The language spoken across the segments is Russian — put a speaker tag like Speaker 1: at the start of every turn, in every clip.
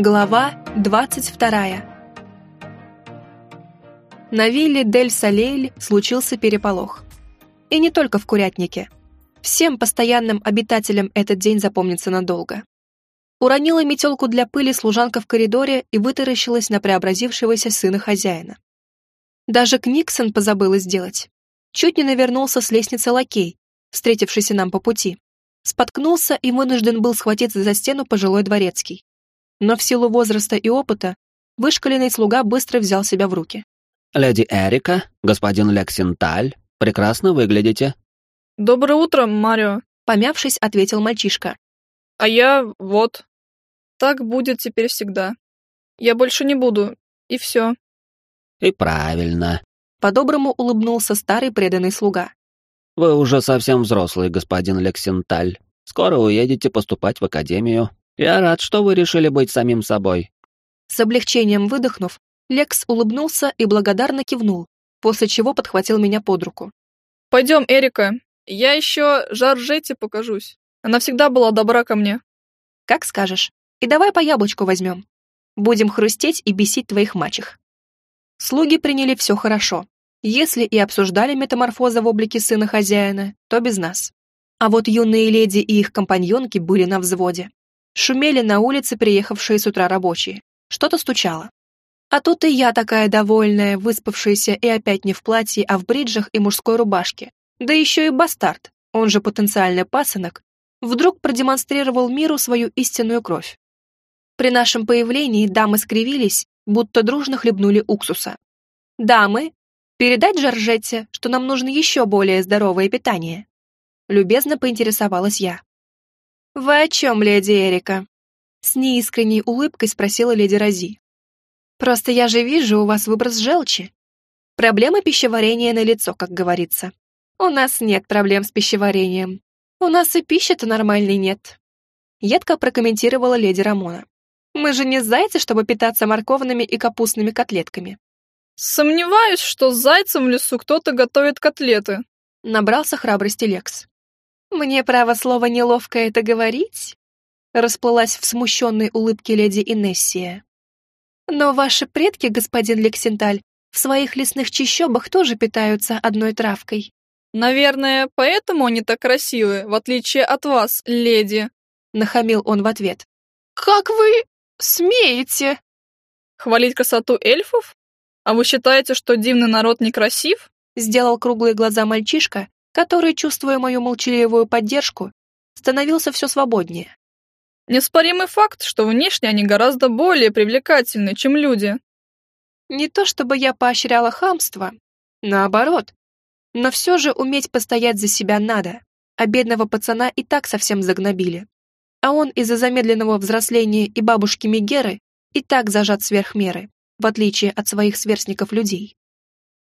Speaker 1: Глава 22 На вилле Дель Салейль случился переполох. И не только в Курятнике. Всем постоянным обитателям этот день запомнится надолго. Уронила метелку для пыли служанка в коридоре и вытаращилась на преобразившегося сына хозяина. Даже Книксон позабыла сделать. Чуть не навернулся с лестницы лакей, встретившийся нам по пути. Споткнулся и вынужден был схватиться за стену пожилой дворецкий. Но в силу возраста и опыта вышкаленный слуга быстро взял себя в руки.
Speaker 2: «Леди Эрика, господин Лексенталь, прекрасно выглядите».
Speaker 3: «Доброе утро, Марио», —
Speaker 1: помявшись, ответил мальчишка.
Speaker 3: «А я вот. Так будет теперь всегда. Я больше не буду, и все».
Speaker 2: «И правильно», —
Speaker 1: по-доброму улыбнулся старый преданный слуга.
Speaker 2: «Вы уже совсем взрослый, господин Лексенталь. Скоро уедете поступать в академию. Я рад, что вы решили быть самим собой».
Speaker 1: С облегчением выдохнув, Лекс улыбнулся и благодарно кивнул, после чего подхватил меня под руку.
Speaker 3: «Пойдем, Эрика. Я еще Жаржете покажусь. Она всегда была добра ко мне».
Speaker 1: «Как скажешь. И давай по яблочку возьмем. Будем хрустеть и бесить твоих мачех». Слуги приняли все хорошо. Если и обсуждали метаморфозы в облике сына хозяина, то без нас. А вот юные леди и их компаньонки были на взводе. Шумели на улице приехавшие с утра рабочие. Что-то стучало. А тут и я такая довольная, выспавшаяся и опять не в платье, а в бриджах и мужской рубашке. Да еще и бастард, он же потенциальный пасынок, вдруг продемонстрировал миру свою истинную кровь. При нашем появлении дамы скривились, будто дружно хлебнули уксуса. «Дамы, передать Жоржетте, что нам нужно еще более здоровое питание?» Любезно поинтересовалась я. «Вы о чем, леди Эрика?» С неискренней улыбкой спросила леди Рози. «Просто я же вижу у вас выброс желчи. Проблема пищеварения на лицо, как говорится. У нас нет проблем с пищеварением. У нас и пищи-то нормальной нет». Едко прокомментировала леди Рамона. «Мы же не зайцы, чтобы питаться морковными и капустными котлетками».
Speaker 3: «Сомневаюсь, что зайцем в лесу кто-то готовит котлеты»,
Speaker 1: набрался храбрости Лекс. «Мне, право слово, неловко это говорить?» Расплылась в смущенной улыбке леди Инессия. «Но ваши предки, господин Лексенталь, в своих лесных чащобах тоже питаются одной травкой».
Speaker 3: «Наверное, поэтому они так красивы, в отличие от вас, леди», —
Speaker 1: нахамил он в ответ. «Как вы смеете?»
Speaker 3: «Хвалить красоту эльфов? А вы считаете, что дивный народ некрасив?»
Speaker 1: Сделал круглые глаза мальчишка, который, чувствуя мою молчаливую поддержку, становился все свободнее.
Speaker 3: Неспоримый факт, что внешне они гораздо более привлекательны, чем люди.
Speaker 1: Не то чтобы я поощряла хамство, наоборот. Но все же уметь постоять за себя надо, а бедного пацана и так совсем загнобили. А он из-за замедленного взросления и бабушки Мегеры и так зажат сверх меры, в отличие от своих сверстников-людей.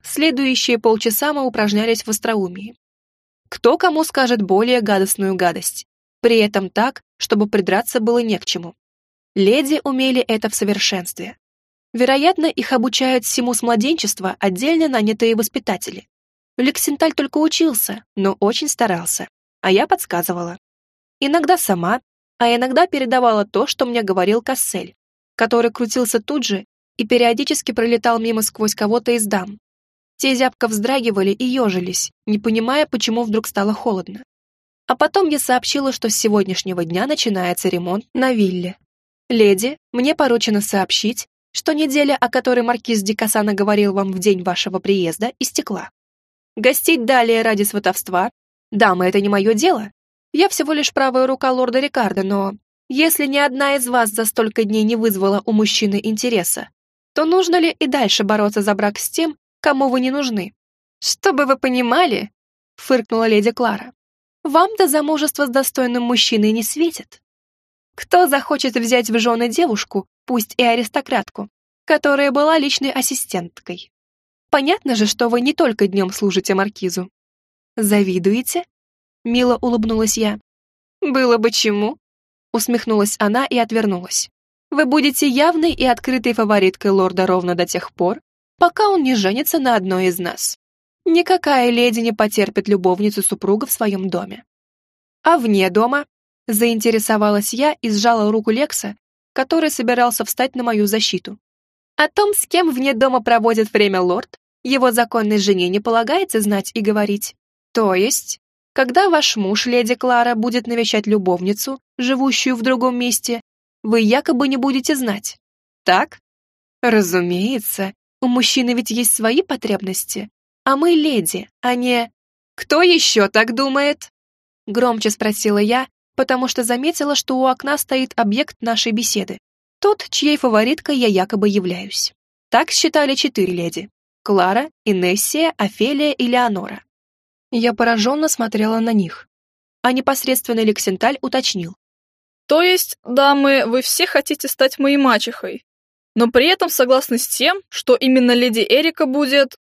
Speaker 1: Следующие полчаса мы упражнялись в остроумии, кто кому скажет более гадостную гадость. При этом так, чтобы придраться было не к чему. Леди умели это в совершенстве. Вероятно, их обучают всему с младенчества отдельно нанятые воспитатели. Лексенталь только учился, но очень старался, а я подсказывала. Иногда сама, а иногда передавала то, что мне говорил Кассель, который крутился тут же и периодически пролетал мимо сквозь кого-то из дам, те зябко вздрагивали и ежились, не понимая, почему вдруг стало холодно. А потом я сообщила, что с сегодняшнего дня начинается ремонт на вилле. «Леди, мне поручено сообщить, что неделя, о которой маркиз Дикасана говорил вам в день вашего приезда, истекла. Гостить далее ради сватовства? Дамы, это не мое дело. Я всего лишь правая рука лорда Рикардо, но если ни одна из вас за столько дней не вызвала у мужчины интереса, то нужно ли и дальше бороться за брак с тем, кому вы не нужны. Чтобы вы понимали, фыркнула леди Клара, вам-то замужество с достойным мужчиной не светит. Кто захочет взять в жены девушку, пусть и аристократку, которая была личной ассистенткой? Понятно же, что вы не только днем служите маркизу. Завидуете? Мило улыбнулась я. Было бы чему? Усмехнулась она и отвернулась. Вы будете явной и открытой фавориткой лорда ровно до тех пор, пока он не женится на одной из нас. Никакая леди не потерпит любовницу супруга в своем доме. А вне дома? Заинтересовалась я и сжала руку Лекса, который собирался встать на мою защиту. О том, с кем вне дома проводит время лорд, его законной жене не полагается знать и говорить. То есть, когда ваш муж, леди Клара, будет навещать любовницу, живущую в другом месте, вы якобы не будете знать. Так? Разумеется, у мужчины ведь есть свои потребности, а мы леди, а не... Кто еще так думает? Громче спросила я, потому что заметила, что у окна стоит объект нашей беседы. Тот, чьей фавориткой я якобы являюсь. Так считали четыре леди. Клара, Инессия, Офелия и Леонора. Я пораженно смотрела на них. А непосредственно Лексенталь уточнил.
Speaker 3: То есть, дамы, вы все хотите стать моей мачехой, но при этом согласны с тем, что именно леди Эрика будет...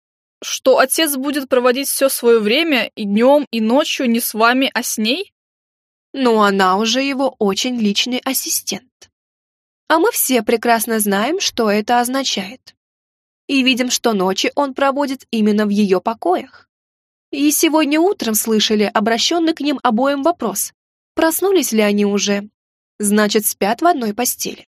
Speaker 3: что отец будет проводить все свое время и днем, и ночью не с вами, а с ней?
Speaker 1: Ну, она уже его очень личный ассистент. А мы все прекрасно знаем, что это означает. И видим, что ночи он проводит именно в ее покоях. И сегодня утром слышали обращенный к ним обоим вопрос. Проснулись ли они уже? Значит, спят в одной постели.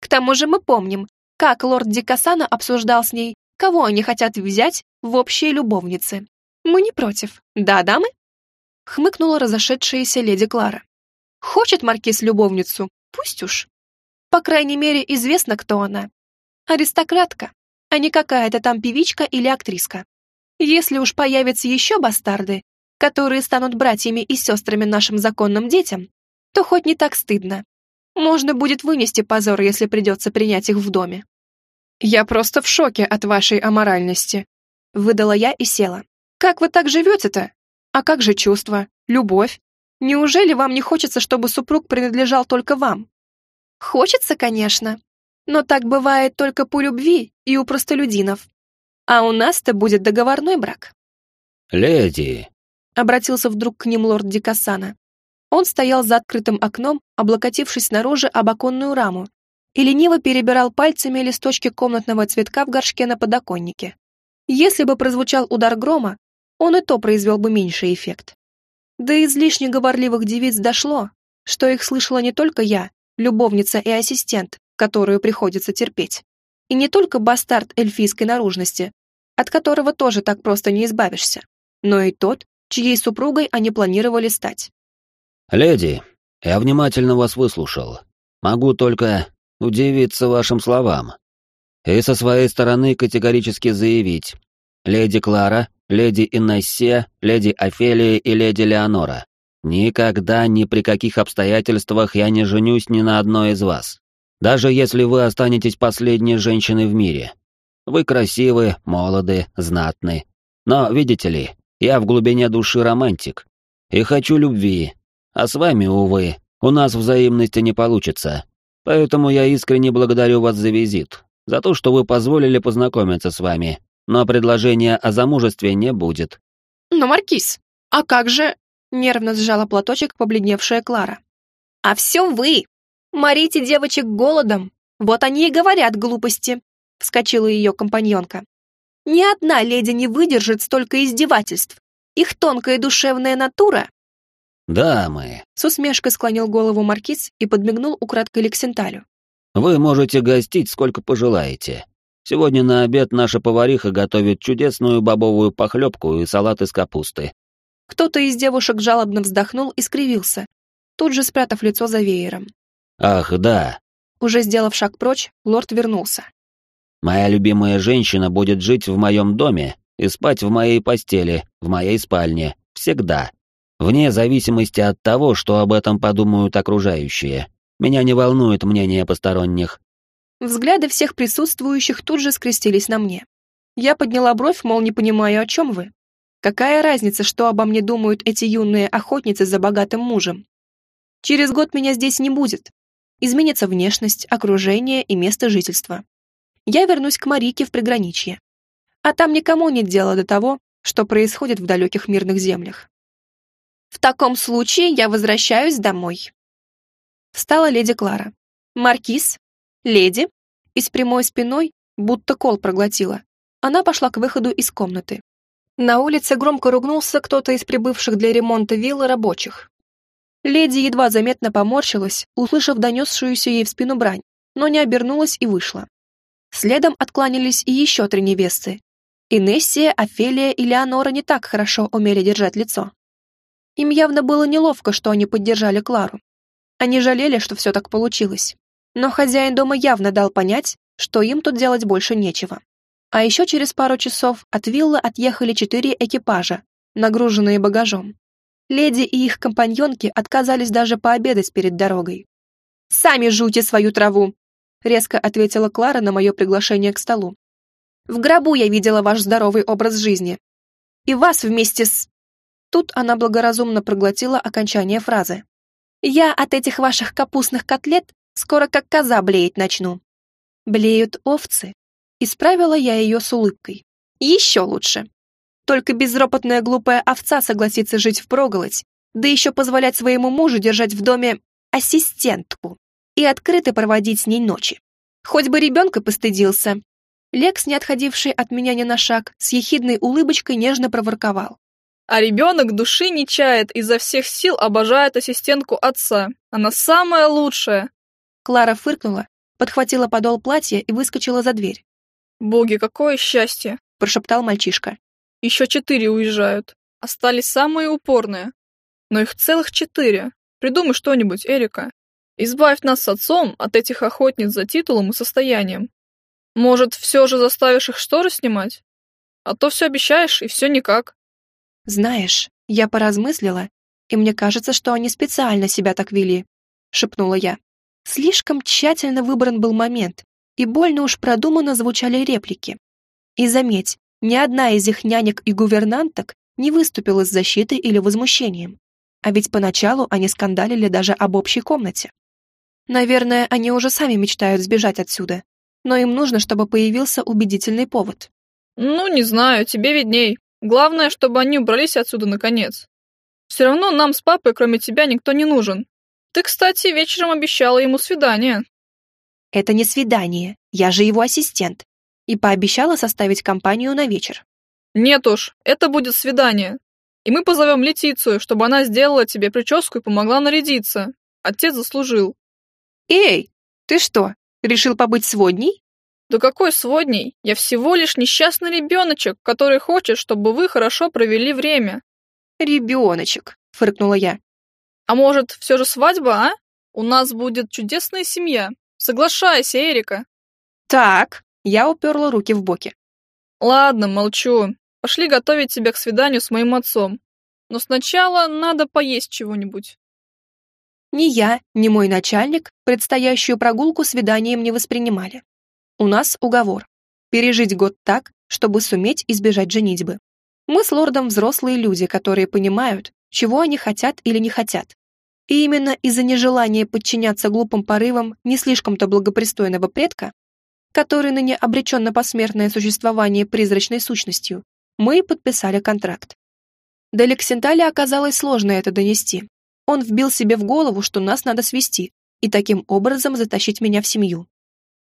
Speaker 1: К тому же мы помним, как лорд Дикасана обсуждал с ней, кого они хотят взять в общие любовницы. Мы не против. Да, дамы? Хмыкнула разошедшаяся леди Клара. Хочет маркиз любовницу? Пусть уж. По крайней мере, известно, кто она. Аристократка, а не какая-то там певичка или актриска. Если уж появятся еще бастарды, которые станут братьями и сестрами нашим законным детям, то хоть не так стыдно. Можно будет вынести позор, если придется принять их в доме. Я просто в шоке от вашей аморальности. Выдала я и села. Как вы так живете-то? А как же чувства, любовь? Неужели вам не хочется, чтобы супруг принадлежал только вам? Хочется, конечно. Но так бывает только по любви и у простолюдинов. А у нас-то будет договорной брак.
Speaker 2: «Леди!»
Speaker 1: — обратился вдруг к ним лорд Дикасана. Он стоял за открытым окном, облокотившись снаружи об оконную раму, и лениво перебирал пальцами листочки комнатного цветка в горшке на подоконнике. Если бы прозвучал удар грома, он и то произвел бы меньший эффект. До излишне говорливых девиц дошло, что их слышала не только я, любовница и ассистент, которую приходится терпеть, и не только бастард эльфийской наружности, от которого тоже так просто не избавишься, но и тот, чьей супругой они планировали стать.
Speaker 2: «Леди, я внимательно вас выслушал. Могу только удивиться вашим словам. И со своей стороны категорически заявить. Леди Клара, леди Инессия, леди Офелия и леди Леонора. Никогда ни при каких обстоятельствах я не женюсь ни на одной из вас. Даже если вы останетесь последней женщиной в мире. Вы красивы, молоды, знатны. Но, видите ли, я в глубине души романтик. И хочу любви, а с вами, увы, у нас взаимности не получится. Поэтому я искренне благодарю вас за визит, за то, что вы позволили познакомиться с вами. Но предложения о замужестве не будет.
Speaker 1: Но, Маркиз, а как же... Нервно сжала платочек побледневшая Клара. А все вы! Морите девочек голодом. Вот они и говорят глупости. Вскочила ее компаньонка. Ни одна леди не выдержит столько издевательств. Их тонкая душевная натура
Speaker 2: «Дамы», —
Speaker 1: с усмешкой склонил голову маркиз и подмигнул украдкой Лексенталю.
Speaker 2: «Вы можете гостить сколько пожелаете. Сегодня на обед наша повариха готовит чудесную бобовую похлебку и салат из капусты».
Speaker 1: Кто-то из девушек жалобно вздохнул и скривился, тут же спрятав лицо за веером.
Speaker 2: «Ах, да».
Speaker 1: Уже сделав шаг прочь, лорд вернулся.
Speaker 2: «Моя любимая женщина будет жить в моем доме и спать в моей постели, в моей спальне, всегда. Вне зависимости от того, что об этом подумают окружающие. Меня не волнует мнение посторонних.
Speaker 1: Взгляды всех присутствующих тут же скрестились на мне. Я подняла бровь, мол, не понимаю, о чем вы. Какая разница, что обо мне думают эти юные охотницы за богатым мужем? Через год меня здесь не будет. Изменится внешность, окружение и место жительства. Я вернусь к Марике в приграничье. А там никому нет дела до того, что происходит в далеких мирных землях. В таком случае я возвращаюсь домой. Встала леди Клара. Маркиз, леди, и с прямой спиной, будто кол проглотила. Она пошла к выходу из комнаты. На улице громко ругнулся кто-то из прибывших для ремонта виллы рабочих. Леди едва заметно поморщилась, услышав донесшуюся ей в спину брань, но не обернулась и вышла. Следом откланялись и еще три невесты. Инессия, Офелия и Леонора не так хорошо умели держать лицо. Им явно было неловко, что они поддержали Клару. Они жалели, что все так получилось. Но хозяин дома явно дал понять, что им тут делать больше нечего. А еще через пару часов от виллы отъехали четыре экипажа, нагруженные багажом. Леди и их компаньонки отказались даже пообедать перед дорогой. «Сами жуйте свою траву!» — резко ответила Клара на мое приглашение к столу. «В гробу я видела ваш здоровый образ жизни. И вас вместе с...» Тут она благоразумно проглотила окончание фразы. «Я от этих ваших капустных котлет скоро как коза блеять начну». «Блеют овцы», Исправила я ее с улыбкой. Еще лучше. Только безропотная глупая овца согласится жить впроголодь, да еще позволять своему мужу держать в доме ассистентку и открыто проводить с ней ночи. Хоть бы ребенка постыдился. Лекс, не отходивший от меня ни на шаг, с ехидной улыбочкой нежно проворковал.
Speaker 3: А ребенок души не чает, изо всех сил обожает ассистентку отца. Она самая лучшая.
Speaker 1: Клара фыркнула, подхватила подол платья и выскочила за дверь.
Speaker 3: «Боги, какое счастье!»
Speaker 1: – прошептал мальчишка.
Speaker 3: «Еще четыре уезжают. Остались самые упорные. Но их целых четыре. Придумай что-нибудь, Эрика. Избавь нас с отцом от этих охотниц за титулом и состоянием. Может, все же заставишь их шторы снимать? А то все обещаешь, и все никак».
Speaker 1: «Знаешь, я поразмыслила, и мне кажется, что они специально себя так вели», — шепнула я. Слишком тщательно выбран был момент, и больно уж продуманно звучали реплики. И заметь, ни одна из их нянек и гувернанток не выступила с защитой или возмущением. А ведь поначалу они скандалили даже об общей комнате. Наверное, они уже сами мечтают сбежать отсюда, но им нужно, чтобы появился убедительный повод.
Speaker 3: «Ну, не знаю, тебе видней. Главное, чтобы они убрались отсюда наконец. Все равно нам с папой, кроме тебя, никто не нужен. Ты, кстати, вечером обещала ему свидание.
Speaker 1: Это не свидание, я же его ассистент. И пообещала составить компанию на вечер.
Speaker 3: Нет уж, это будет свидание. И мы позовем Летицию, чтобы она сделала тебе прическу и помогла нарядиться. Отец заслужил.
Speaker 1: Эй, ты что, решил побыть сводней?
Speaker 3: Да какой сводней? Я всего лишь несчастный ребеночек, который хочет, чтобы вы хорошо провели время.
Speaker 1: Ребеночек, фыркнула я.
Speaker 3: А может, все же свадьба, а? У нас будет чудесная семья. Соглашайся, Эрика.
Speaker 1: Так, я уперла руки в боки.
Speaker 3: Ладно, молчу. Пошли готовить тебя к свиданию с моим отцом. Но сначала надо поесть чего-нибудь.
Speaker 1: Ни я, ни мой начальник предстоящую прогулку свиданием не воспринимали. У нас уговор. Пережить год так, чтобы суметь избежать женитьбы. Мы с лордом взрослые люди, которые понимают, чего они хотят или не хотят, и именно из-за нежелания подчиняться глупым порывам не слишком-то благопристойного предка, который ныне обречен на посмертное существование призрачной сущностью, мы подписали контракт. До Лексенталя оказалось сложно это донести. Он вбил себе в голову, что нас надо свести, и таким образом затащить меня в семью.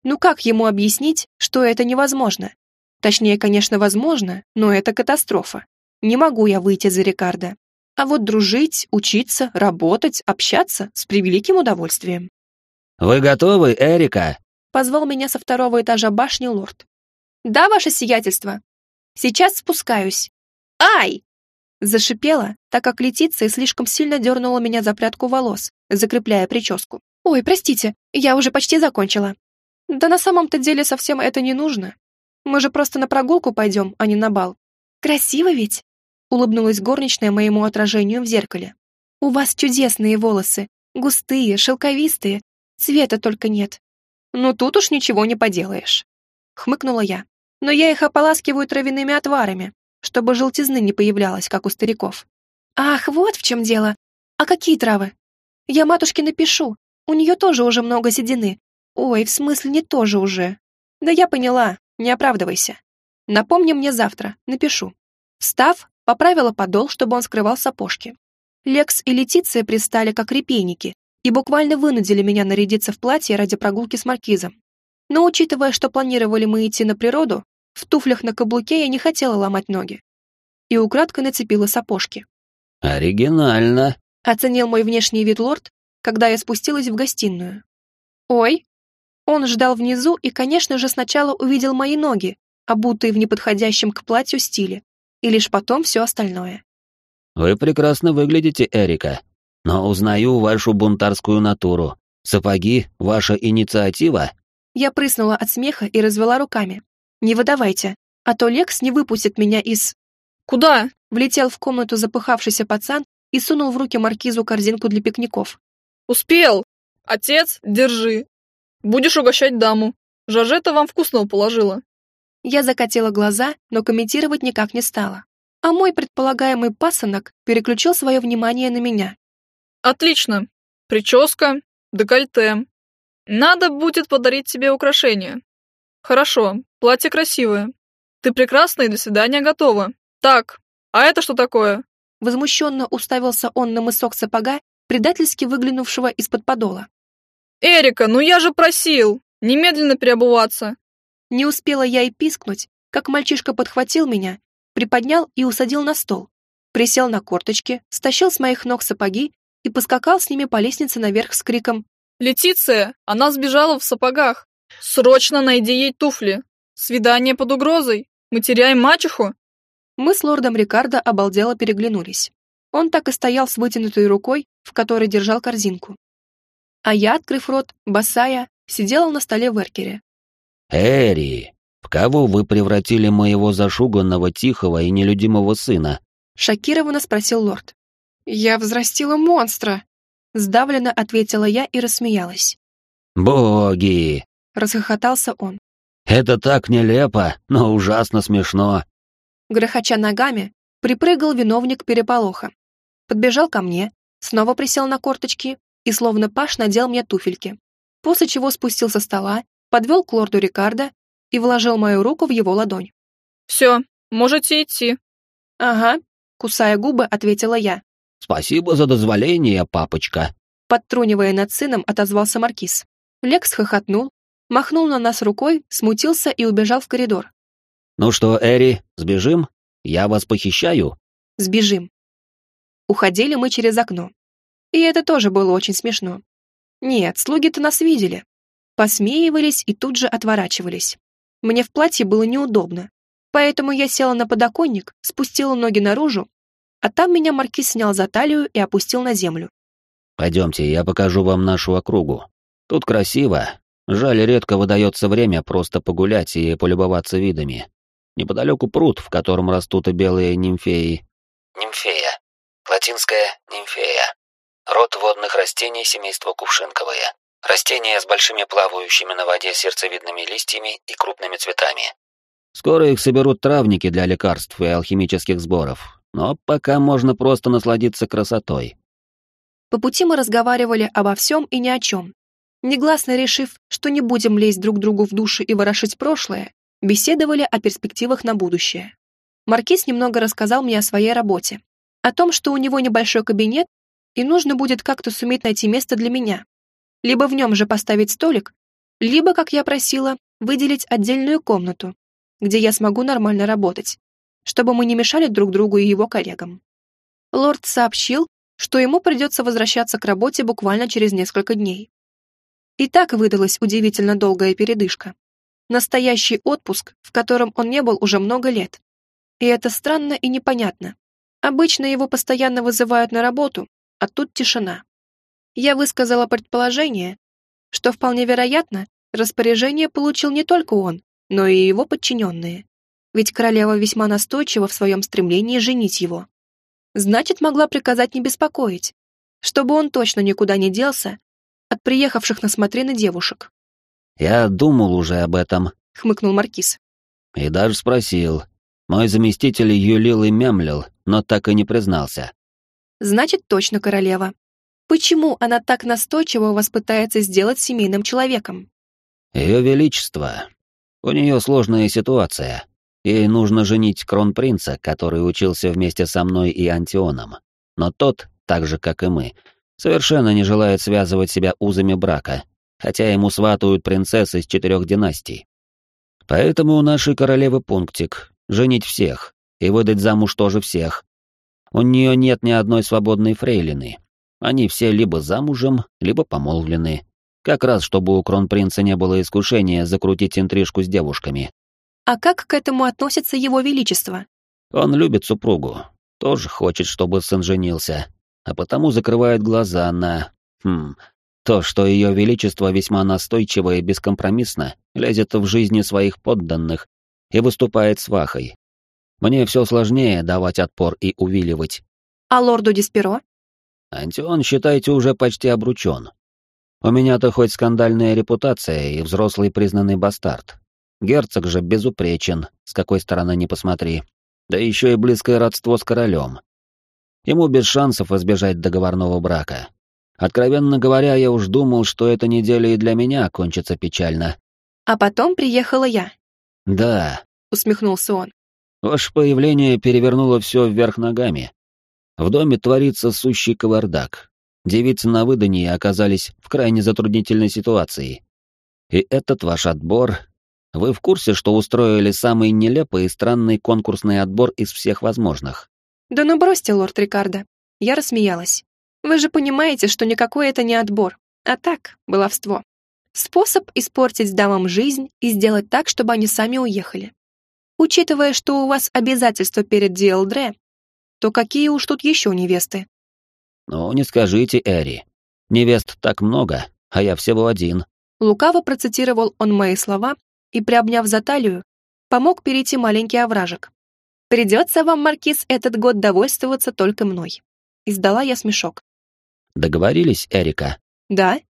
Speaker 1: Ну как ему объяснить, что это невозможно? Точнее, конечно, возможно, но это катастрофа. Не могу я выйти за Рикардо. А вот дружить, учиться, работать, общаться с превеликим удовольствием.
Speaker 2: «Вы готовы, Эрика?»
Speaker 1: Позвал меня со второго этажа башни лорд. «Да, ваше сиятельство. Сейчас спускаюсь. Ай!» Зашипела, так как Летиция слишком сильно дернула меня за прядку волос, закрепляя прическу. «Ой, простите, я уже почти закончила». «Да на самом-то деле совсем это не нужно. Мы же просто на прогулку пойдем, а не на бал. Красиво ведь?» улыбнулась горничная моему отражению в зеркале. «У вас чудесные волосы, густые, шелковистые, цвета только нет». «Ну тут уж ничего не поделаешь», — хмыкнула я. «Но я их ополаскиваю травяными отварами, чтобы желтизны не появлялось, как у стариков». «Ах, вот в чем дело. А какие травы?» «Я матушке напишу. У нее тоже уже много седины. Ой, в смысле, не тоже уже. Да я поняла, не оправдывайся. Напомни мне завтра, напишу». Встав, поправила подол, чтобы он скрывал сапожки. Лекс и Летиция пристали как репейники и буквально вынудили меня нарядиться в платье ради прогулки с маркизом. Но учитывая, что планировали мы идти на природу, в туфлях на каблуке я не хотела ломать ноги. И украдкой нацепила сапожки.
Speaker 2: «Оригинально», —
Speaker 1: оценил мой внешний вид лорд, когда я спустилась в гостиную. «Ой!» Он ждал внизу и, конечно же, сначала увидел мои ноги, обутые в неподходящем к платью стиле, и лишь потом все остальное.
Speaker 2: «Вы прекрасно выглядите, Эрика, но узнаю вашу бунтарскую натуру. Сапоги — ваша инициатива?»
Speaker 1: Я прыснула от смеха и развела руками. «Не выдавайте, а то Лекс не выпустит меня из...»
Speaker 3: «Куда?»
Speaker 1: Влетел в комнату запыхавшийся пацан и сунул в руки маркизу корзинку для пикников.
Speaker 3: «Успел! Отец, держи! Будешь угощать даму. Жажета вам вкусного положила».
Speaker 1: Я закатила глаза, но комментировать никак не стала. А мой предполагаемый пасынок переключил свое внимание на меня.
Speaker 3: «Отлично. Прическа, декольте. Надо будет подарить тебе украшение. Хорошо, платье красивое. Ты прекрасна и до свидания готова. Так, а это что такое?»
Speaker 1: Возмущенно уставился он на мысок сапога, предательски выглянувшего из-под подола.
Speaker 3: «Эрика, ну я же просил! Немедленно переобуваться!»
Speaker 1: Не успела я и пискнуть, как мальчишка подхватил меня, приподнял и усадил на стол. Присел на корточки, стащил с моих ног сапоги и поскакал с ними по лестнице наверх с криком
Speaker 3: «Летиция! Она сбежала в сапогах! Срочно найди ей туфли! Свидание под угрозой! Мы теряем мачеху!»
Speaker 1: Мы с лордом Рикардо обалдело переглянулись. Он так и стоял с вытянутой рукой, в которой держал корзинку. А я, открыв рот, босая, сидела на столе в эркере.
Speaker 2: «Эри, в кого вы превратили моего зашуганного, тихого и нелюдимого сына?»
Speaker 1: Шокированно спросил лорд. «Я взрастила монстра!» Сдавленно ответила я и рассмеялась.
Speaker 2: «Боги!»
Speaker 1: — расхохотался он.
Speaker 2: «Это так нелепо, но ужасно смешно!»
Speaker 1: Грохоча ногами, припрыгал виновник переполоха. Подбежал ко мне, снова присел на корточки и словно паш надел мне туфельки. После чего спустил со стола, подвел к лорду Рикардо и вложил мою руку в его ладонь.
Speaker 3: «Все, можете идти».
Speaker 1: «Ага», — кусая губы, ответила я.
Speaker 2: «Спасибо за дозволение, папочка», —
Speaker 1: подтрунивая над сыном, отозвался Маркиз. Лекс хохотнул, махнул на нас рукой, смутился и убежал в коридор.
Speaker 2: «Ну что, Эри, сбежим? Я вас похищаю?»
Speaker 1: «Сбежим». Уходили мы через окно. И это тоже было очень смешно. Нет, слуги-то нас видели. Посмеивались и тут же отворачивались. Мне в платье было неудобно, поэтому я села на подоконник, спустила ноги наружу а там меня маркиз снял за талию и опустил на землю.
Speaker 2: «Пойдемте, я покажу вам нашу округу. Тут красиво. Жаль, редко выдается время просто погулять и полюбоваться видами. Неподалеку пруд, в котором растут и белые нимфеи».
Speaker 4: Нимфея. Латинская нимфея. Род водных растений семейства кувшинковые. Растения с большими плавающими на воде сердцевидными листьями и крупными цветами.
Speaker 2: Скоро их соберут травники для лекарств и алхимических сборов, но пока можно просто насладиться красотой.
Speaker 1: По пути мы разговаривали обо всем и ни о чем. Негласно решив, что не будем лезть друг другу в душу и ворошить прошлое, беседовали о перспективах на будущее. Маркиз немного рассказал мне о своей работе, о том, что у него небольшой кабинет, и нужно будет как-то суметь найти место для меня. Либо в нем же поставить столик, либо, как я просила, выделить отдельную комнату, где я смогу нормально работать чтобы мы не мешали друг другу и его коллегам. Лорд сообщил, что ему придется возвращаться к работе буквально через несколько дней. И так выдалась удивительно долгая передышка. Настоящий отпуск, в котором он не был уже много лет. И это странно и непонятно. Обычно его постоянно вызывают на работу, а тут тишина. Я высказала предположение, что вполне вероятно, распоряжение получил не только он, но и его подчиненные ведь королева весьма настойчива в своем стремлении женить его. Значит, могла приказать не беспокоить, чтобы он точно никуда не делся от приехавших на смотрины девушек.
Speaker 2: «Я думал уже об этом», —
Speaker 1: хмыкнул Маркиз.
Speaker 2: «И даже спросил. Мой заместитель юлил и мямлил, но так и не признался».
Speaker 1: «Значит, точно королева. Почему она так настойчиво вас пытается сделать семейным человеком?»
Speaker 2: «Ее Величество. У нее сложная ситуация. Ей нужно женить кронпринца, который учился вместе со мной и Антионом. Но тот, так же как и мы, совершенно не желает связывать себя узами брака, хотя ему сватают принцессы из четырех династий. Поэтому у нашей королевы пунктик — женить всех и выдать замуж тоже всех. У нее нет ни одной свободной фрейлины. Они все либо замужем, либо помолвлены. Как раз, чтобы у кронпринца не было искушения закрутить интрижку с девушками.
Speaker 1: А как к этому относится его величество?
Speaker 2: Он любит супругу, тоже хочет, чтобы сын женился, а потому закрывает глаза на... Хм... То, что ее величество весьма настойчиво и бескомпромиссно лезет в жизни своих подданных и выступает свахой. Мне все сложнее давать отпор и увиливать.
Speaker 1: А лорду Дисперо?
Speaker 2: Антион, считайте, уже почти обручен. У меня-то хоть скандальная репутация и взрослый признанный бастард. Герцог же безупречен, с какой стороны не посмотри. Да еще и близкое родство с королем. Ему без шансов избежать договорного брака. Откровенно говоря, я уж думал, что эта неделя и для меня кончится печально.
Speaker 1: А потом приехала я.
Speaker 2: Да,
Speaker 1: усмехнулся он.
Speaker 2: Ваше появление перевернуло все вверх ногами. В доме творится сущий кавардак. Девицы на выдании оказались в крайне затруднительной ситуации. И этот ваш отбор... Вы в курсе, что устроили самый нелепый и странный конкурсный отбор из всех возможных?
Speaker 1: Да ну бросьте, лорд Рикардо. Я рассмеялась. Вы же понимаете, что никакой это не отбор, а так, баловство. Способ испортить дамам жизнь и сделать так, чтобы они сами уехали. Учитывая, что у вас обязательства перед Диэлдре, то какие уж тут еще невесты?
Speaker 2: Ну, не скажите, Эри. Невест так много, а я всего один.
Speaker 1: Лукаво процитировал он мои слова и, приобняв за талию, помог перейти маленький овражек. «Придется вам, Маркиз, этот год довольствоваться только мной». Издала я смешок.
Speaker 2: Договорились, Эрика?
Speaker 1: Да.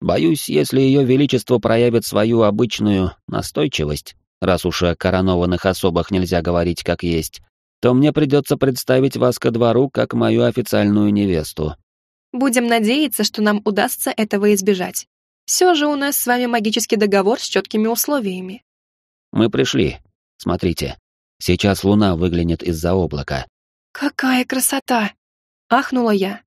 Speaker 2: Боюсь, если ее величество проявит свою обычную настойчивость, раз уж о коронованных особах нельзя говорить как есть, то мне придется представить вас ко двору как мою официальную невесту.
Speaker 1: Будем надеяться, что нам удастся этого избежать. Все же у нас с вами магический договор с четкими условиями.
Speaker 2: Мы пришли. Смотрите. Сейчас луна выглянет из-за облака.
Speaker 1: Какая красота! Ахнула я.